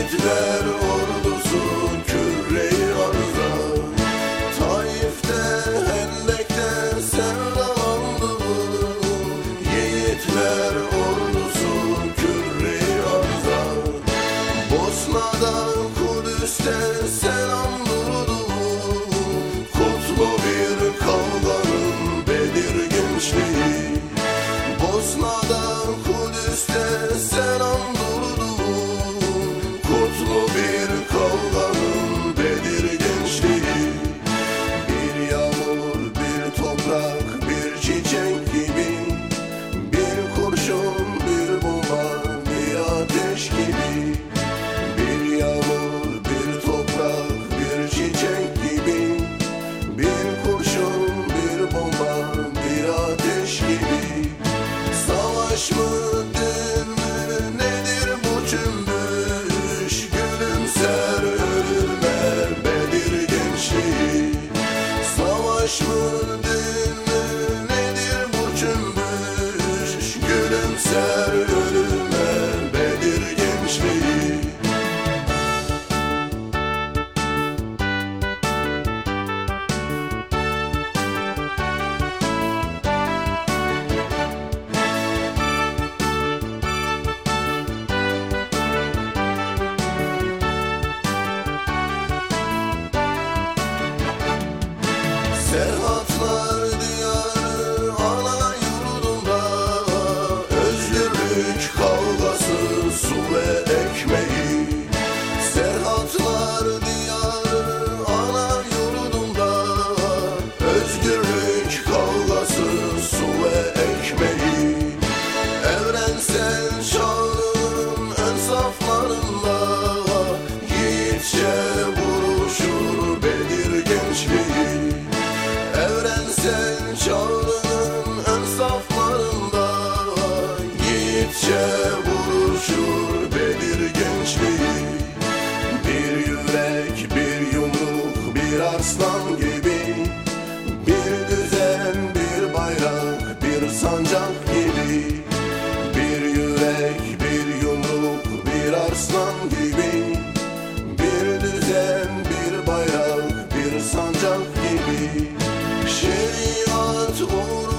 Yiğitler ordusu kül Ferhatlar aslan gibi. Bir düzen bir bayrak bir sancak gibi. Bir yürek bir yumruk bir arslan gibi. Bir düzen bir bayrak bir sancak gibi. Şeriat uğraşı